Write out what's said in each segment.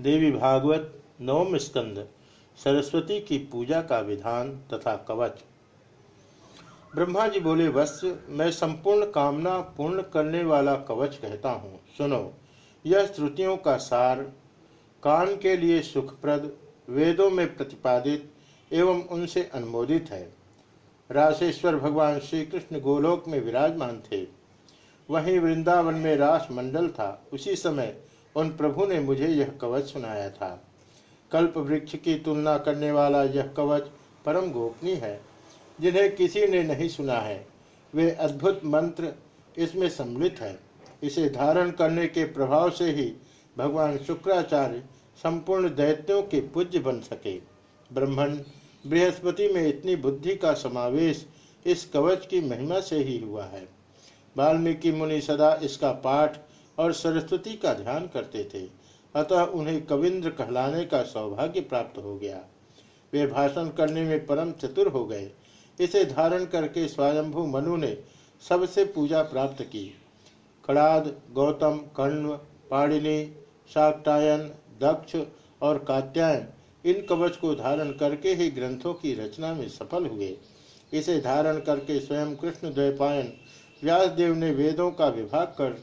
देवी भागवत, नवम स्कंद, सरस्वती की पूजा का विधान तथा कवच। ब्रह्मा जी बोले वत्स मैं संपूर्ण कामना पूर्ण करने वाला कवच कहता हूँ। सुनो, यह श्रुतियों का सार, कान के लिए सुखप्रद, वेदों में प्रतिपादित एवं उनसे अनुमोदित है। राशेश्वर भगवान श्री कृष्ण गोलोक में विराजमान थे। वहीं वृंदावन में रास मंडल था। उसी समय उन प्रभु ने मुझे यह कवच सुनाया था। कल्प वृक्ष की तुलना करने वाला यह कवच परम गोपनीय है, जिन्हें किसी ने नहीं सुना है। वे अद्भुत मंत्र इसमें सम्मिलित है। इसे धारण करने के प्रभाव से ही भगवान शुक्राचार्य संपूर्ण दैत्यों के पूज्य बन सके। ब्रह्मण बृहस्पति में इतनी बुद्धि का समावेश इस कवच की महिमा से ही हुआ है। वाल्मीकि मुनि सदा इसका पाठ और सरस्वती का ध्यान करते थे, अतः उन्हें कविंद्र कहलाने का सौभाग्य प्राप्त हो गया। वे भाषण करने में परम चतुर हो गए। इसे धारण करके स्वयंभू मनु ने सबसे पूजा प्राप्त की। कड़ाद गौतम कण्व पाणिनि शाक्टायन दक्ष और कात्यायन, इन कवच को धारण करके ही ग्रंथों की रचना में सफल हुए। इसे धारण करके स्वयं कृष्ण द्वैपायन, व्यासदेव ने वेदों का विभाग कर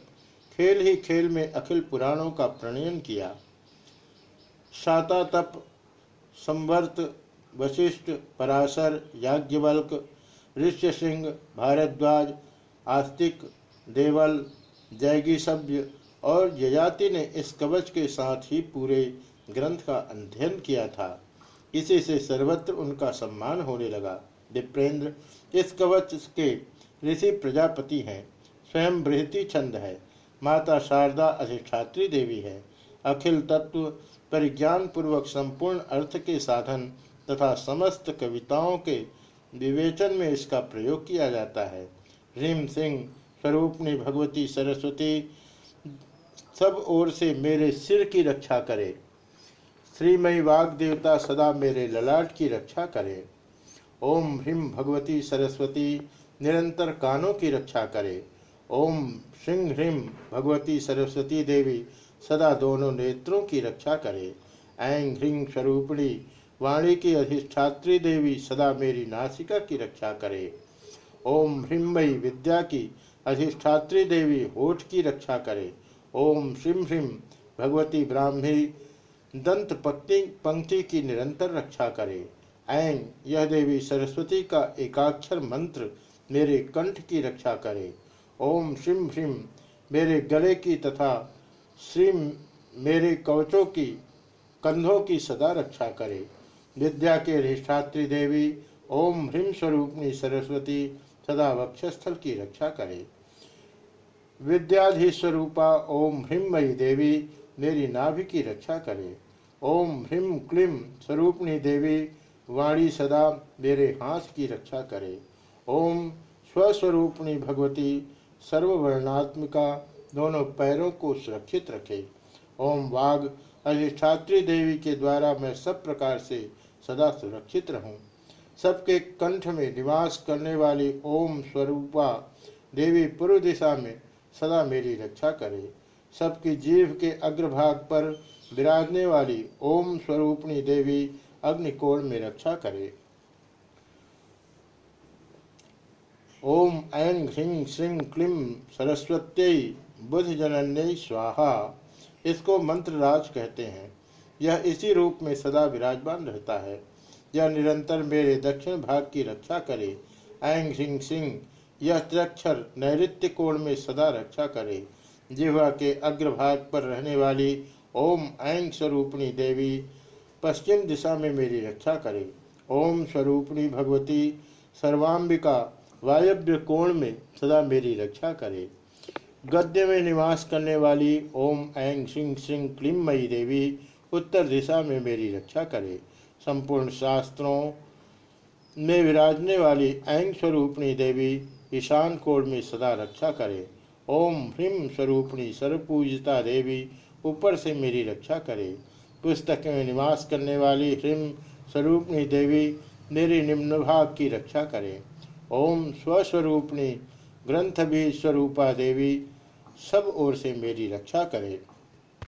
खेल ही खेल में अखिल पुराणों का प्रणयन किया। शाता तप संवर्त, वशिष्ठ, पराशर, याज्ञवल्क ऋष्य सिंह भारद्वाज, आस्तिक, देवल जैगी सभ्य और यजाति ने इस कवच के साथ ही पूरे ग्रंथ का अध्ययन किया था। इसी से सर्वत्र उनका सम्मान होने लगा। दिप्रेंद्र, इस कवच के ऋषि प्रजापति हैं। स्वयं बृहति छंद है। माता शारदा अधिष्ठात्री देवी है। अखिल तत्व परिज्ञान पूर्वक संपूर्ण अर्थ के साधन तथा समस्त कविताओं के विवेचन में इसका प्रयोग किया जाता है। ह्रीम सिंह, स्वरूपनी भगवती सरस्वती, सब ओर से मेरे सिर की रक्षा करे। श्रीमयी वाग देवता सदा मेरे ललाट की रक्षा करे। ओम ह्रीम भगवती सरस्वती, निरंतर कानों की रक्षा करे। ओम सिंह ह्रीम भगवती सरस्वती देवी, सदा दोनों नेत्रों की रक्षा करे। ऐं ह्रीं स्वरूपिणी, वाणी की अधिष्ठात्री देवी, सदा मेरी नासिका की रक्षा करे। ओम ह्रीमयी विद्या की अधिष्ठात्री देवी, होठ की रक्षा करे। ओम श्रीम ह्रीम भगवती ब्राह्मी, दंत पक्ति, पंक्ति की निरंतर रक्षा करे। ऐं यह देवी सरस्वती का एकाक्षर मंत्र मेरे कंठ की रक्षा करे। ओम श्रीम ह्रीम मेरे गले की तथा श्रीम मेरे कवचों की, कंधों की सदा रक्षा करे। विद्या के अधिष्ठात्री देवी, ओम ह्रीम स्वरूपनी सरस्वती, सदा वक्षस्थल की रक्षा करे। विद्याधीस्वरूपा ओम ह्रीमयी देवी, मेरी नाभि की रक्षा करे। ओम ह्रीम क्लीम स्वरूपणी देवी, वाणी सदा मेरे हाथ की रक्षा करे। ओम स्वस्वरूपणी भगवती सर्ववर्णात्मिका दोनों पैरों को सुरक्षित रखे। ओम वाघ अधिष्ठात्री देवी के द्वारा मैं सब प्रकार से सदा सुरक्षित रहूँ। सबके कंठ में निवास करने वाली ओम स्वरूपा देवी पूर्व दिशा में सदा मेरी रक्षा करे। सबकी जीव के अग्रभाग पर विराजने वाली ओम स्वरूपणी देवी अग्निकोण में रक्षा करे। ओम ऐं ह्रीं श्रीं क्लीं सरस्वत्यै बुध जनन्य स्वाहा। इसको मंत्रराज कहते हैं। यह इसी रूप में सदा विराजमान रहता है। यह निरंतर मेरे दक्षिण भाग की रक्षा करे। ऐं ह्रीं सिंह यह त्रिक्षर नैत्य कोण में सदा रक्षा करे। जिह्वा के अग्रभाग पर रहने वाली ओम ऐं स्वरूपणी देवी पश्चिम दिशा में मेरी रक्षा करे। ओम स्वरूपणी भगवती, सर्वाम्बिका वायव्य कोण में सदा मेरी रक्षा करे। गद्य में निवास करने वाली ओम ऐं सिंह सिंह क्लीमयी देवी उत्तर दिशा में मेरी रक्षा करे। संपूर्ण शास्त्रों में विराजने वाली ऐंग स्वरूपणी देवी ईशान कोण में सदा रक्षा करे। ओम ह्रीम स्वरूपणी सर्वपूजिता देवी ऊपर से मेरी रक्षा करे। पुस्तक में निवास करने वाली ह्रीम स्वरूपणी देवी मेरी निम्न भाग की रक्षा करे। ओम स्वस्वरूपणी ग्रंथ भी स्वरूपा देवी सब ओर से मेरी रक्षा करे।